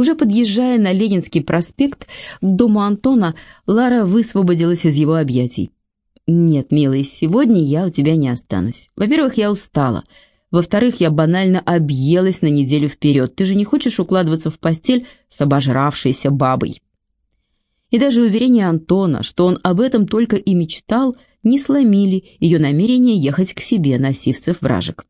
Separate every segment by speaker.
Speaker 1: Уже подъезжая на Ленинский проспект к дому Антона, Лара высвободилась из его объятий. «Нет, милый, сегодня я у тебя не останусь. Во-первых, я устала. Во-вторых, я банально объелась на неделю вперед. Ты же не хочешь укладываться в постель с обожравшейся бабой». И даже уверение Антона, что он об этом только и мечтал, не сломили ее намерение ехать к себе на сивцев-вражек.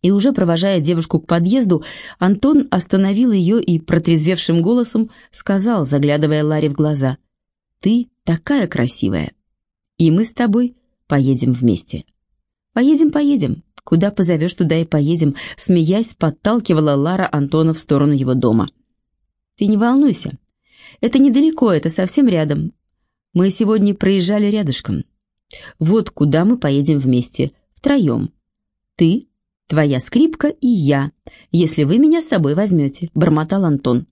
Speaker 1: И уже провожая девушку к подъезду, Антон остановил ее и протрезвевшим голосом сказал, заглядывая Ларе в глаза, «Ты такая красивая, и мы с тобой поедем вместе». «Поедем, поедем. Куда позовешь, туда и поедем», смеясь, подталкивала Лара Антона в сторону его дома. «Ты не волнуйся. Это недалеко, это совсем рядом. Мы сегодня проезжали рядышком. Вот куда мы поедем вместе, втроем. Ты, твоя скрипка и я, если вы меня с собой возьмете», — бормотал Антон.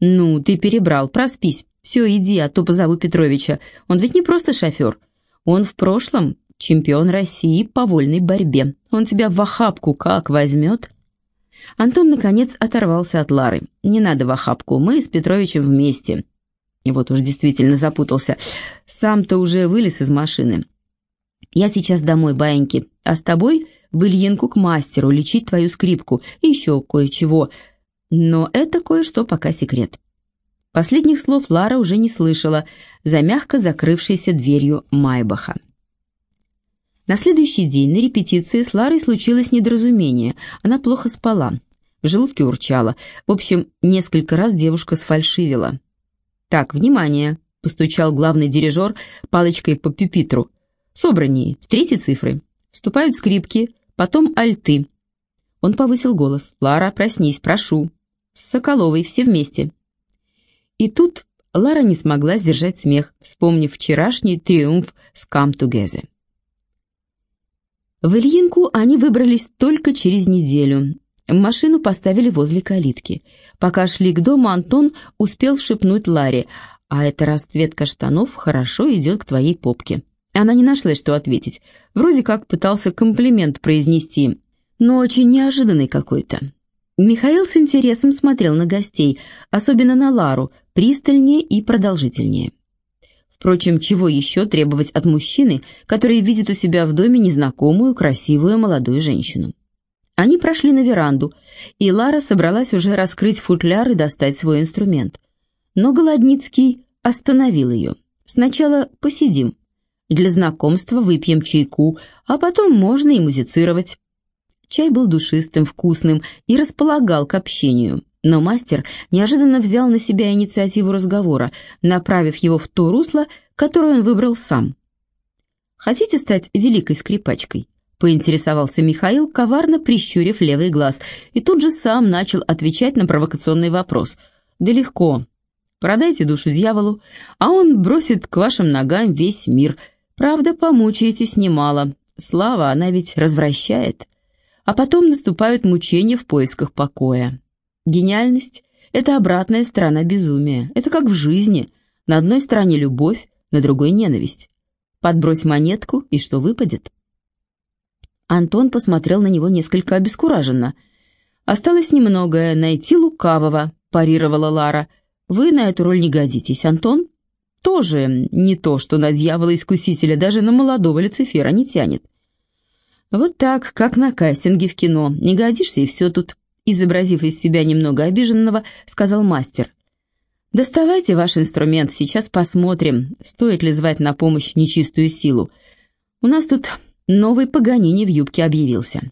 Speaker 1: «Ну, ты перебрал, проспись. Все, иди, а то позову Петровича. Он ведь не просто шофер. Он в прошлом чемпион России по вольной борьбе. Он тебя в охапку как возьмет?» Антон, наконец, оторвался от Лары. «Не надо в охапку, мы с Петровичем вместе». Вот уж действительно запутался. Сам-то уже вылез из машины. «Я сейчас домой, баиньки, а с тобой в Ильинку к мастеру лечить твою скрипку и еще кое-чего. Но это кое-что пока секрет». Последних слов Лара уже не слышала, за мягко закрывшейся дверью Майбаха. На следующий день на репетиции с Ларой случилось недоразумение. Она плохо спала, в желудке урчала. В общем, несколько раз девушка сфальшивила. «Так, внимание!» — постучал главный дирижер палочкой по пюпитру. «Собраннее, с третьей цифры. Вступают скрипки, потом альты». Он повысил голос. «Лара, проснись, прошу. С Соколовой, все вместе». И тут Лара не смогла сдержать смех, вспомнив вчерашний триумф с «Come Together». В Ильинку они выбрались только через неделю. Машину поставили возле калитки. Пока шли к дому, Антон успел шепнуть Ларе, «А эта расцветка штанов хорошо идет к твоей попке». Она не нашла, что ответить. Вроде как пытался комплимент произнести, но очень неожиданный какой-то. Михаил с интересом смотрел на гостей, особенно на Лару, пристальнее и продолжительнее. Впрочем, чего еще требовать от мужчины, который видит у себя в доме незнакомую, красивую молодую женщину? Они прошли на веранду, и Лара собралась уже раскрыть футляр и достать свой инструмент. Но Голодницкий остановил ее. «Сначала посидим. Для знакомства выпьем чайку, а потом можно и музицировать». Чай был душистым, вкусным и располагал к общению. Но мастер неожиданно взял на себя инициативу разговора, направив его в то русло, которое он выбрал сам. «Хотите стать великой скрипачкой?» — поинтересовался Михаил, коварно прищурив левый глаз, и тут же сам начал отвечать на провокационный вопрос. «Да легко. Продайте душу дьяволу, а он бросит к вашим ногам весь мир. Правда, помучаетесь немало. Слава, она ведь развращает. А потом наступают мучения в поисках покоя». Гениальность — это обратная сторона безумия. Это как в жизни. На одной стороне любовь, на другой ненависть. Подбрось монетку, и что выпадет? Антон посмотрел на него несколько обескураженно. «Осталось немногое, найти лукавого», — парировала Лара. «Вы на эту роль не годитесь, Антон?» «Тоже не то, что на дьявола-искусителя, даже на молодого Люцифера не тянет». «Вот так, как на кастинге в кино. Не годишься, и все тут», изобразив из себя немного обиженного, сказал мастер. «Доставайте ваш инструмент, сейчас посмотрим, стоит ли звать на помощь нечистую силу. У нас тут новый Паганини в юбке объявился».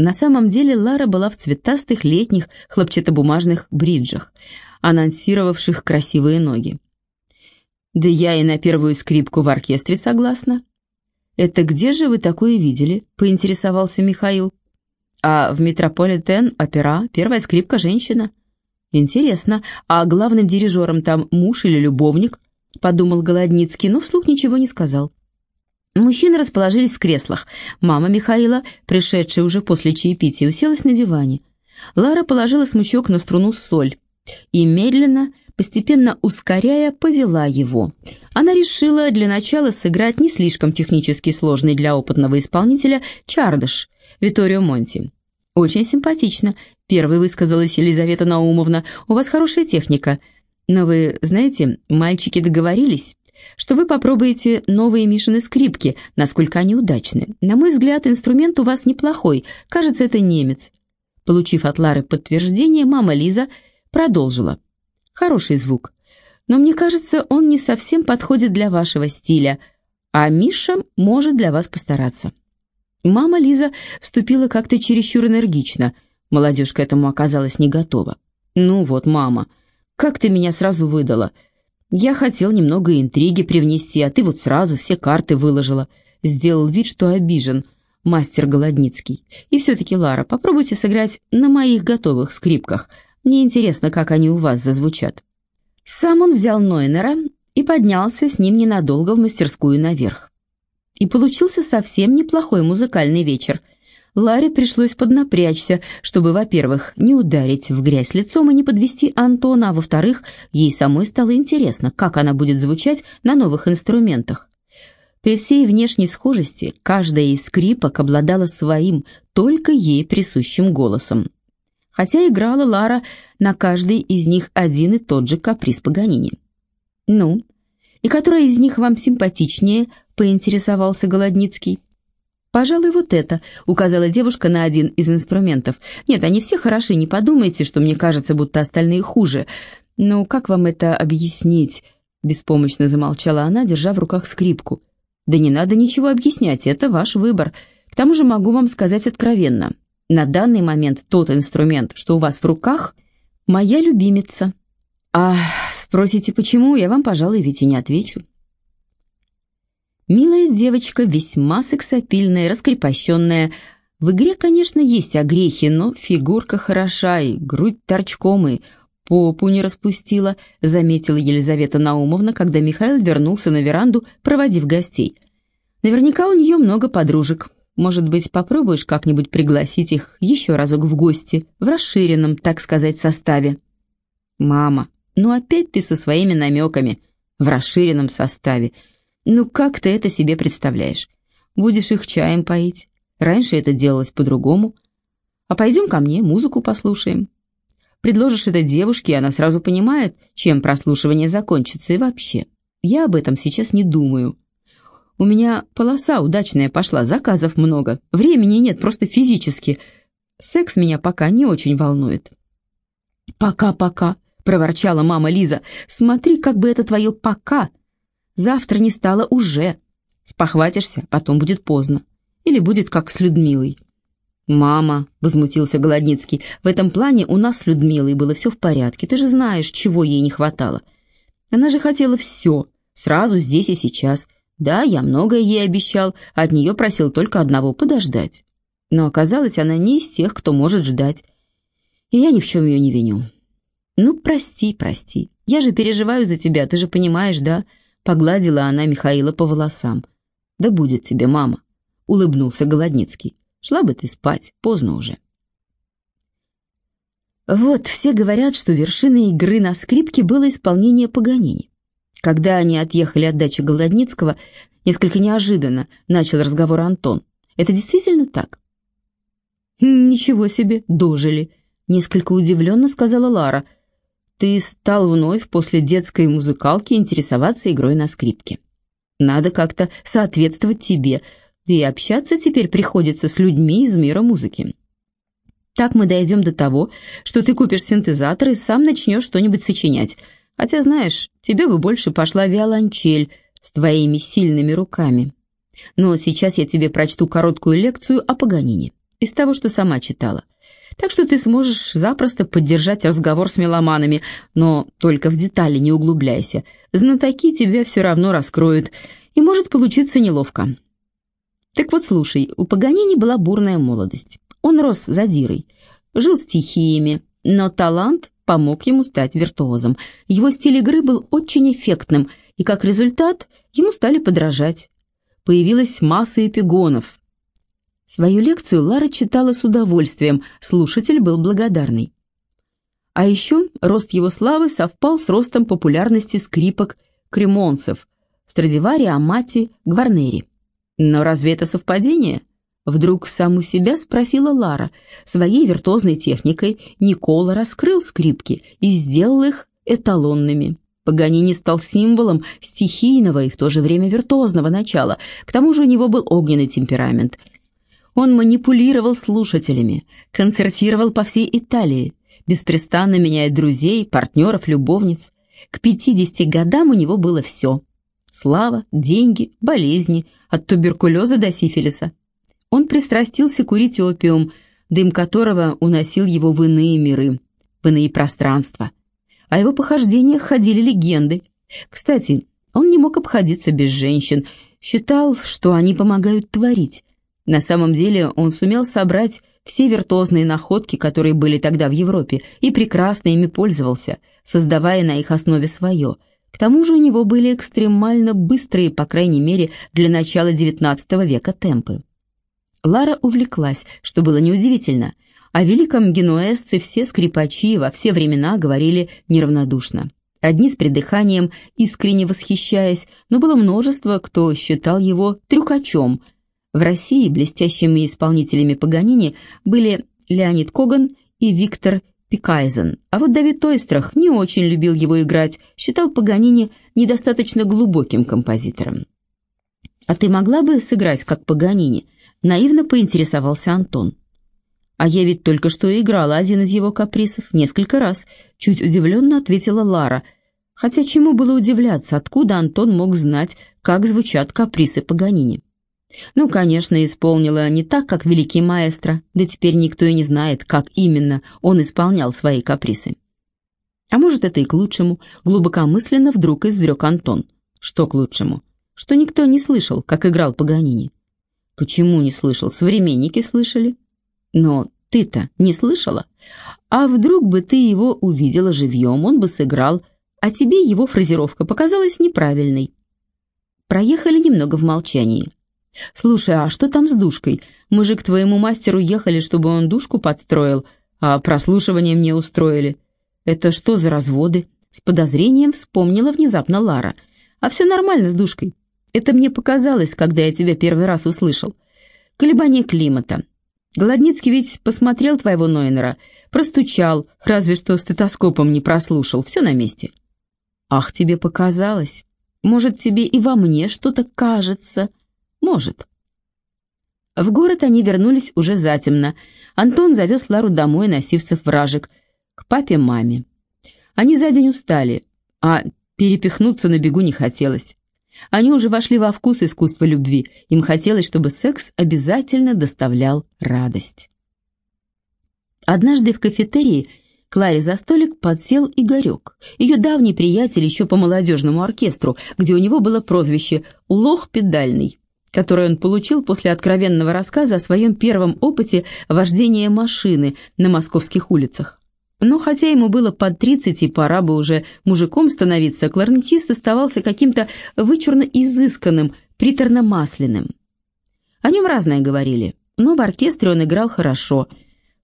Speaker 1: На самом деле Лара была в цветастых летних хлопчатобумажных бриджах, анонсировавших красивые ноги. «Да я и на первую скрипку в оркестре согласна». «Это где же вы такое видели?» — поинтересовался Михаил. А в Метрополитен-опера первая скрипка женщина. Интересно, а главным дирижером там муж или любовник? Подумал Голодницкий, но вслух ничего не сказал. Мужчины расположились в креслах. Мама Михаила, пришедшая уже после чаепития, уселась на диване. Лара положила смычок на струну соль и медленно, постепенно ускоряя, повела его. Она решила для начала сыграть не слишком технически сложный для опытного исполнителя чардыш – Виторио Монти. «Очень симпатично», — первой высказалась Елизавета Наумовна. «У вас хорошая техника. Но вы знаете, мальчики договорились, что вы попробуете новые Мишины скрипки, насколько они удачны. На мой взгляд, инструмент у вас неплохой. Кажется, это немец». Получив от Лары подтверждение, мама Лиза продолжила. «Хороший звук. Но мне кажется, он не совсем подходит для вашего стиля, а Миша может для вас постараться». Мама Лиза вступила как-то чересчур энергично. Молодежь к этому оказалась не готова. «Ну вот, мама, как ты меня сразу выдала? Я хотел немного интриги привнести, а ты вот сразу все карты выложила». Сделал вид, что обижен мастер Голодницкий. «И все-таки, Лара, попробуйте сыграть на моих готовых скрипках. Мне интересно, как они у вас зазвучат». Сам он взял Нойнера и поднялся с ним ненадолго в мастерскую наверх. И получился совсем неплохой музыкальный вечер. Ларе пришлось поднапрячься, чтобы, во-первых, не ударить в грязь лицом и не подвести Антона, а во-вторых, ей самой стало интересно, как она будет звучать на новых инструментах. При всей внешней схожести каждая из скрипок обладала своим, только ей присущим голосом. Хотя играла Лара на каждой из них один и тот же каприз Паганини. «Ну, и которая из них вам симпатичнее?» поинтересовался Голодницкий. «Пожалуй, вот это», — указала девушка на один из инструментов. «Нет, они все хороши, не подумайте, что мне кажется, будто остальные хуже. Но как вам это объяснить?» Беспомощно замолчала она, держа в руках скрипку. «Да не надо ничего объяснять, это ваш выбор. К тому же могу вам сказать откровенно. На данный момент тот инструмент, что у вас в руках, моя любимица». «А спросите, почему, я вам, пожалуй, ведь и не отвечу». Милая девочка, весьма сексапильная, раскрепощенная. В игре, конечно, есть огрехи, но фигурка хороша, и грудь торчком, и попу не распустила, заметила Елизавета Наумовна, когда Михаил вернулся на веранду, проводив гостей. Наверняка у нее много подружек. Может быть, попробуешь как-нибудь пригласить их еще разок в гости, в расширенном, так сказать, составе. Мама, ну опять ты со своими намеками. В расширенном составе. Ну как ты это себе представляешь? Будешь их чаем поить. Раньше это делалось по-другому. А пойдем ко мне, музыку послушаем. Предложишь это девушке, и она сразу понимает, чем прослушивание закончится. И вообще, я об этом сейчас не думаю. У меня полоса удачная пошла, заказов много. Времени нет, просто физически. Секс меня пока не очень волнует. «Пока-пока», — проворчала мама Лиза. «Смотри, как бы это твое «пока» Завтра не стало уже. Спохватишься, потом будет поздно. Или будет как с Людмилой. «Мама», — возмутился Голодницкий, — «в этом плане у нас с Людмилой было все в порядке. Ты же знаешь, чего ей не хватало. Она же хотела все, сразу, здесь и сейчас. Да, я многое ей обещал, от нее просил только одного — подождать. Но оказалось, она не из тех, кто может ждать. И я ни в чем ее не виню. Ну, прости, прости. Я же переживаю за тебя, ты же понимаешь, да?» Погладила она Михаила по волосам. «Да будет тебе, мама», — улыбнулся Голодницкий. «Шла бы ты спать, поздно уже». Вот, все говорят, что вершиной игры на скрипке было исполнение Паганини. Когда они отъехали от дачи Голодницкого, несколько неожиданно начал разговор Антон. Это действительно так? «Хм, «Ничего себе, дожили», — несколько удивленно сказала Лара — ты стал вновь после детской музыкалки интересоваться игрой на скрипке. Надо как-то соответствовать тебе, да и общаться теперь приходится с людьми из мира музыки. Так мы дойдем до того, что ты купишь синтезатор и сам начнешь что-нибудь сочинять. Хотя, знаешь, тебе бы больше пошла виолончель с твоими сильными руками. Но сейчас я тебе прочту короткую лекцию о Паганине, из того, что сама читала так что ты сможешь запросто поддержать разговор с меломанами, но только в детали не углубляйся. Знатоки тебя все равно раскроют, и может получиться неловко. Так вот, слушай, у Паганини была бурная молодость. Он рос задирой, жил стихиями, но талант помог ему стать виртуозом. Его стиль игры был очень эффектным, и как результат ему стали подражать. Появилась масса эпигонов, Свою лекцию Лара читала с удовольствием, слушатель был благодарный. А еще рост его славы совпал с ростом популярности скрипок кремонцев, Страдивари, Амати, Гварнери. Но разве это совпадение? Вдруг саму себя спросила Лара. Своей виртуозной техникой Никола раскрыл скрипки и сделал их эталонными. Паганини стал символом стихийного и в то же время виртуозного начала. К тому же у него был огненный темперамент. Он манипулировал слушателями, концертировал по всей Италии, беспрестанно меняя друзей, партнеров, любовниц. К 50 годам у него было все. Слава, деньги, болезни, от туберкулеза до сифилиса. Он пристрастился курить опиум, дым которого уносил его в иные миры, в иные пространства. О его похождениях ходили легенды. Кстати, он не мог обходиться без женщин, считал, что они помогают творить. На самом деле он сумел собрать все виртуозные находки, которые были тогда в Европе, и прекрасно ими пользовался, создавая на их основе свое. К тому же у него были экстремально быстрые, по крайней мере, для начала XIX века темпы. Лара увлеклась, что было неудивительно. О великом генуэзце все скрипачи во все времена говорили неравнодушно. Одни с придыханием, искренне восхищаясь, но было множество, кто считал его трюкачом. В России блестящими исполнителями Паганини были Леонид Коган и Виктор Пикайзен, а вот Давид Тойстрах не очень любил его играть, считал Паганини недостаточно глубоким композитором. «А ты могла бы сыграть, как Паганини?» Наивно поинтересовался Антон. «А я ведь только что играла один из его каприсов, несколько раз», чуть удивленно ответила Лара. Хотя чему было удивляться, откуда Антон мог знать, как звучат каприсы Паганини? Ну, конечно, исполнила не так, как великий маэстро, да теперь никто и не знает, как именно он исполнял свои каприсы. А может, это и к лучшему, глубокомысленно вдруг изврек Антон. Что к лучшему? Что никто не слышал, как играл Паганини. Почему не слышал? Современники слышали. Но ты-то не слышала? А вдруг бы ты его увидела живьем, он бы сыграл, а тебе его фразировка показалась неправильной. Проехали немного в молчании. «Слушай, а что там с душкой? Мы же к твоему мастеру ехали, чтобы он душку подстроил, а прослушивание мне устроили. Это что за разводы?» С подозрением вспомнила внезапно Лара. «А все нормально с душкой. Это мне показалось, когда я тебя первый раз услышал. Колебание климата. Голодницкий ведь посмотрел твоего Нойнера, простучал, разве что стетоскопом не прослушал, все на месте. Ах, тебе показалось. Может, тебе и во мне что-то кажется. Может. В город они вернулись уже затемно. Антон завез Лару домой на Сивцев вражек, к папе-маме. Они за день устали, а перепихнуться на бегу не хотелось. Они уже вошли во вкус искусства любви. Им хотелось, чтобы секс обязательно доставлял радость. Однажды в кафетерии к Ларе за столик подсел Игорек, ее давний приятель еще по молодежному оркестру, где у него было прозвище «Лох педальный», которое он получил после откровенного рассказа о своем первом опыте вождения машины на московских улицах. Но хотя ему было под тридцать и пора бы уже мужиком становиться, кларнетист оставался каким-то вычурно изысканным, приторно-масляным. О нем разное говорили, но в оркестре он играл хорошо.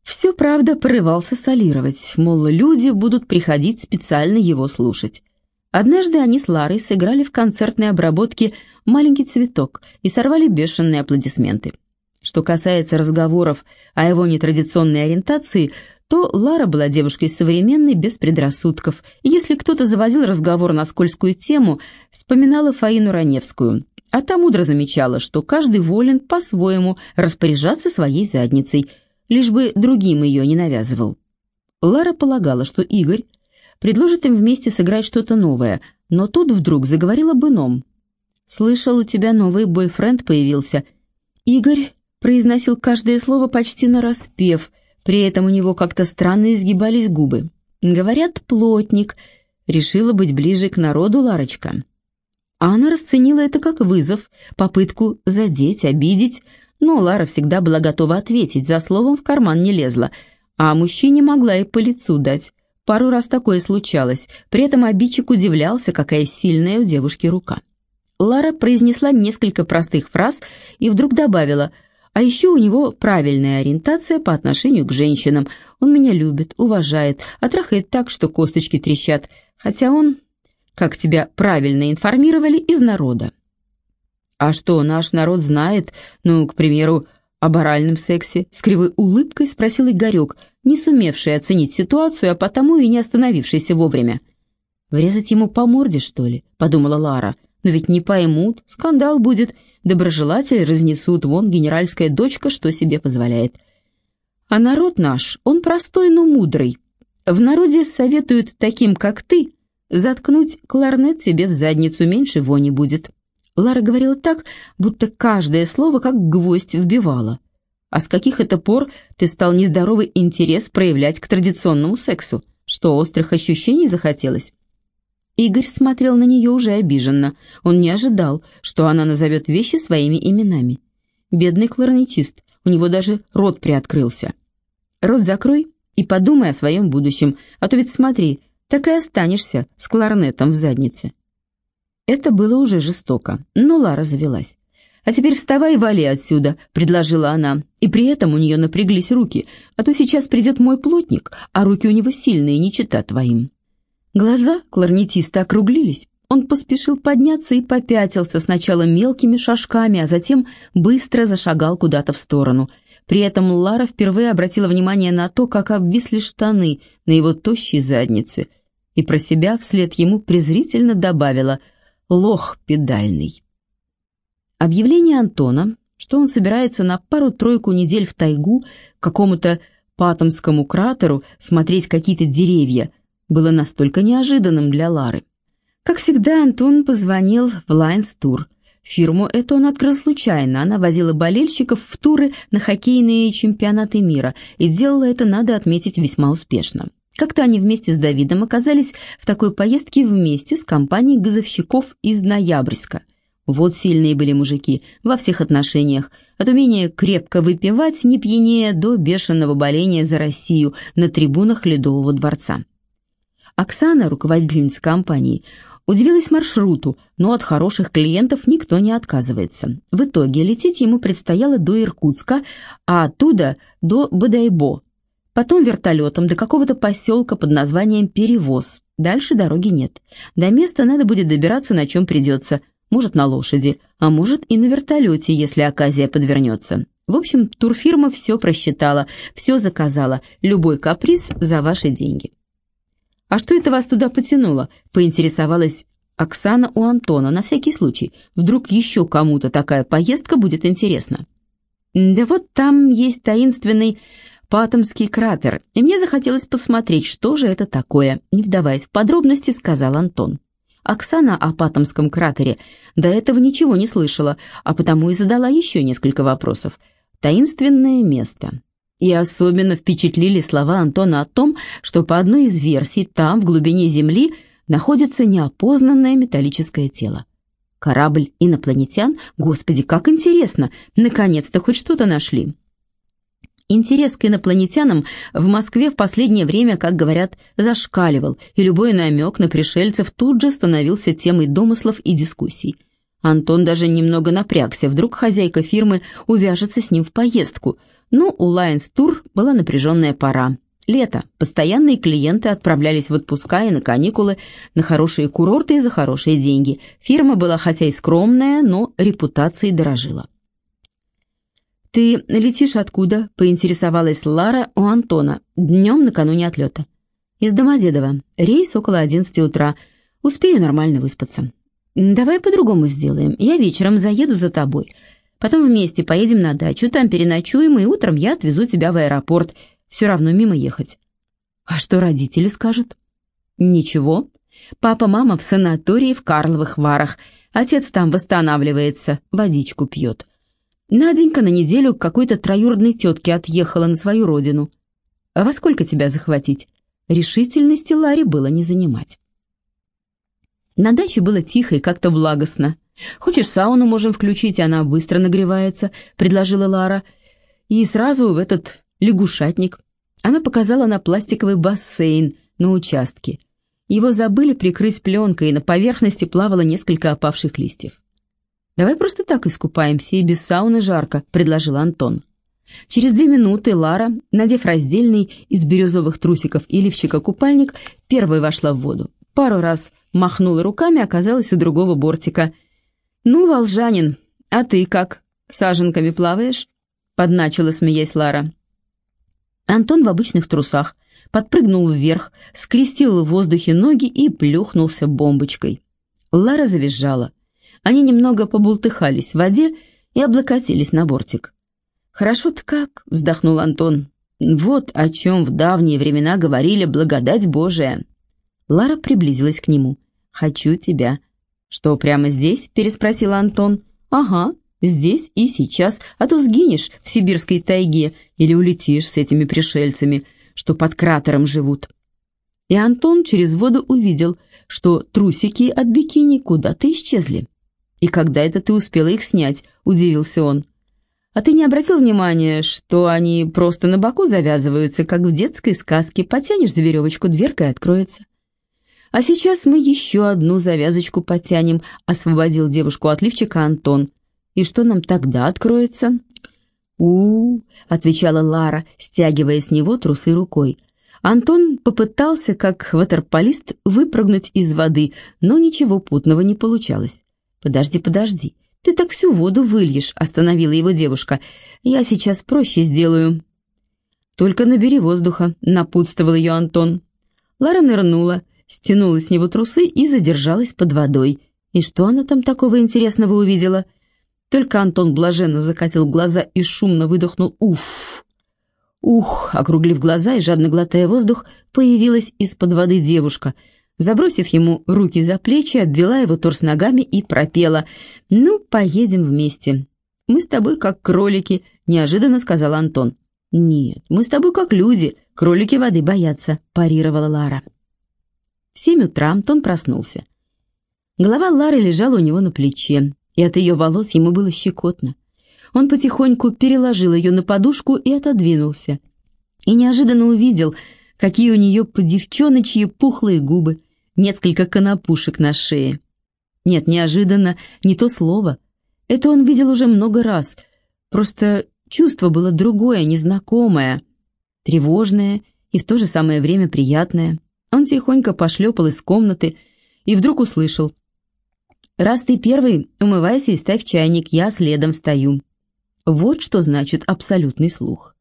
Speaker 1: Все, правда, порывался солировать, мол, люди будут приходить специально его слушать. Однажды они с Ларой сыграли в концертной обработке «Маленький цветок» и сорвали бешеные аплодисменты. Что касается разговоров о его нетрадиционной ориентации – то Лара была девушкой современной, без предрассудков, и если кто-то заводил разговор на скользкую тему, вспоминала Фаину Раневскую, а та мудро замечала, что каждый волен по-своему распоряжаться своей задницей, лишь бы другим ее не навязывал. Лара полагала, что Игорь предложит им вместе сыграть что-то новое, но тут вдруг заговорил об ином. «Слышал, у тебя новый бойфренд появился». Игорь произносил каждое слово почти нараспев – при этом у него как-то странно изгибались губы. Говорят, плотник. Решила быть ближе к народу Ларочка. А она расценила это как вызов, попытку задеть, обидеть, но Лара всегда была готова ответить, за словом в карман не лезла, а мужчине могла и по лицу дать. Пару раз такое случалось, при этом обидчик удивлялся, какая сильная у девушки рука. Лара произнесла несколько простых фраз и вдруг добавила – а еще у него правильная ориентация по отношению к женщинам. Он меня любит, уважает, а трахает так, что косточки трещат. Хотя он, как тебя правильно информировали, из народа. А что, наш народ знает, ну, к примеру, Об оральном сексе с кривой улыбкой спросил Игорек, не сумевший оценить ситуацию, а потому и не остановившийся вовремя. «Врезать ему по морде, что ли?» — подумала Лара. «Но ведь не поймут, скандал будет, доброжелатели разнесут, вон генеральская дочка что себе позволяет». А народ наш, он простой, но мудрый. В народе советуют таким, как ты, заткнуть кларнет себе в задницу, меньше вони будет. Лара говорила так, будто каждое слово как гвоздь вбивала. А с каких это пор ты стал нездоровый интерес проявлять к традиционному сексу? Что, острых ощущений захотелось? Игорь смотрел на нее уже обиженно. Он не ожидал, что она назовет вещи своими именами. Бедный кларнетист, у него даже рот приоткрылся. Рот закрой и подумай о своем будущем, а то ведь смотри, так и останешься с кларнетом в заднице. Это было уже жестоко, но Лара завелась. «А теперь вставай и вали отсюда», — предложила она, и при этом у нее напряглись руки, а то сейчас придет мой плотник, а руки у него сильные, не чита твоим. Глаза кларнетиста округлились, он поспешил подняться и попятился сначала мелкими шажками, а затем быстро зашагал куда-то в сторону. При этом Лара впервые обратила внимание на то, как обвисли штаны на его тощей заднице, и про себя вслед ему презрительно добавила «лох педальный». Объявление Антона, что он собирается на пару-тройку недель в тайгу к какому-то патомскому кратеру смотреть какие-то деревья, было настолько неожиданным для Лары. Как всегда, Антон позвонил в Lions Tour. Фирму эту он открыл случайно. Она возила болельщиков в туры на хоккейные чемпионаты мира и делала это, надо отметить, весьма успешно. Как-то они вместе с Давидом оказались в такой поездке вместе с компанией газовщиков из Ноябрьска. Вот сильные были мужики во всех отношениях, от умения крепко выпивать, не пьянее, до бешеного боления за Россию на трибунах Ледового дворца. Оксана, руководительница компании, Удивилась маршруту, но от хороших клиентов никто не отказывается. В итоге лететь ему предстояло до Иркутска, а оттуда до Бадайбо. Потом вертолетом до какого-то поселка под названием Перевоз. Дальше дороги нет. До места надо будет добираться на чем придется. Может, на лошади, а может и на вертолете, если оказия подвернется. В общем, турфирма все просчитала, все заказала, любой каприз за ваши деньги. «А что это вас туда потянуло?» — поинтересовалась Оксана у Антона, на всякий случай. Вдруг еще кому-то такая поездка будет интересна. «Да вот там есть таинственный Патомский кратер, и мне захотелось посмотреть, что же это такое», не вдаваясь в подробности, сказал Антон. Оксана о Патомском кратере до этого ничего не слышала, а потому и задала еще несколько вопросов. «Таинственное место. И особенно впечатлили слова Антона о том, что по одной из версий там, в глубине Земли, находится неопознанное металлическое тело. Корабль инопланетян? Господи, как интересно! Наконец-то хоть что-то нашли. Интерес к инопланетянам в Москве в последнее время, как говорят, зашкаливал, и любой намек на пришельцев тут же становился темой домыслов и дискуссий. Антон даже немного напрягся, вдруг хозяйка фирмы увяжется с ним в поездку – но у Lions Tour была напряженная пора. Лето. Постоянные клиенты отправлялись в отпуска и на каникулы, на хорошие курорты и за хорошие деньги. Фирма была хотя и скромная, но репутацией дорожила. «Ты летишь откуда?» – поинтересовалась Лара у Антона днем накануне отлета. «Из Домодедово. Рейс около 11 утра. Успею нормально выспаться». «Давай по-другому сделаем. Я вечером заеду за тобой. Потом вместе поедем на дачу, там переночуем, и утром я отвезу тебя в аэропорт. Все равно мимо ехать». «А что родители скажут?» «Ничего. Папа-мама в санатории в Карловых Варах. Отец там восстанавливается, водичку пьет. Наденька на неделю к какой-то троюродной тетке отъехала на свою родину. А во сколько тебя захватить?» Решительности Ларе было не занимать. На даче было тихо и как-то благостно. «Хочешь, сауну можем включить, она быстро нагревается», — предложила Лара. «И сразу в этот лягушатник». Она показала на пластиковый бассейн на участке. Его забыли прикрыть пленкой, и на поверхности плавало несколько опавших листьев. «Давай просто так искупаемся, и без сауны жарко», — предложил Антон. Через две минуты Лара, надев раздельный из бирюзовых трусиков и лифчика купальник, первой вошла в воду. Пару раз махнула руками, оказалась у другого бортика — «Ну, волжанин, а ты как, саженками плаваешь?» подначила, смеясь Лара. Антон в обычных трусах подпрыгнул вверх, скрестил в воздухе ноги и плюхнулся бомбочкой. Лара завизжала. Они немного побултыхались в воде и облокотились на бортик. «Хорошо-то как», — вздохнул Антон. «Вот о чем в давние времена говорили благодать Божия». Лара приблизилась к нему. «Хочу тебя». «Что, прямо здесь?» — переспросил Антон. «Ага, здесь и сейчас, а то сгинешь в сибирской тайге или улетишь с этими пришельцами, что под кратером живут». И Антон через воду увидел, что трусики от бикини куда-то исчезли. «И когда это ты успела их снять?» — удивился он. «А ты не обратил внимания, что они просто на боку завязываются, как в детской сказке, потянешь за веревочку, дверка и откроется?» «А сейчас мы еще одну завязочку потянем», — освободил девушку от лифчика Антон. «И что нам тогда откроется?» у, -у, -у отвечала Лара, стягивая с него трусы рукой. Антон попытался, как ватерполист, выпрыгнуть из воды, но ничего путного не получалось. «Подожди, подожди, ты так всю воду выльешь», — остановила его девушка. «Я сейчас проще сделаю». «Только набери воздуха», — напутствовал ее Антон. Лара нырнула, стянула с него трусы и задержалась под водой. И что она там такого интересного увидела? Только Антон блаженно закатил глаза и шумно выдохнул «Уф!». «Ух!», округлив глаза и жадно глотая воздух, появилась из-под воды девушка. Забросив ему руки за плечи, обвела его торс ногами и пропела «Ну, поедем вместе». «Мы с тобой как кролики», — неожиданно сказал Антон. «Нет, мы с тобой как люди, кролики воды боятся», — парировала Лара. В семь утра Антон проснулся. Голова Лары лежала у него на плече, и от ее волос ему было щекотно. Он потихоньку переложил ее на подушку и отодвинулся. И неожиданно увидел, какие у нее по девчоночьи пухлые губы, несколько конопушек на шее. Нет, неожиданно, не то слово. Это он видел уже много раз. Просто чувство было другое, незнакомое, тревожное и в то же самое время приятное. Он тихонько пошлепал из комнаты и вдруг услышал. «Раз ты первый, умывайся и ставь чайник, я следом стою». Вот что значит абсолютный слух.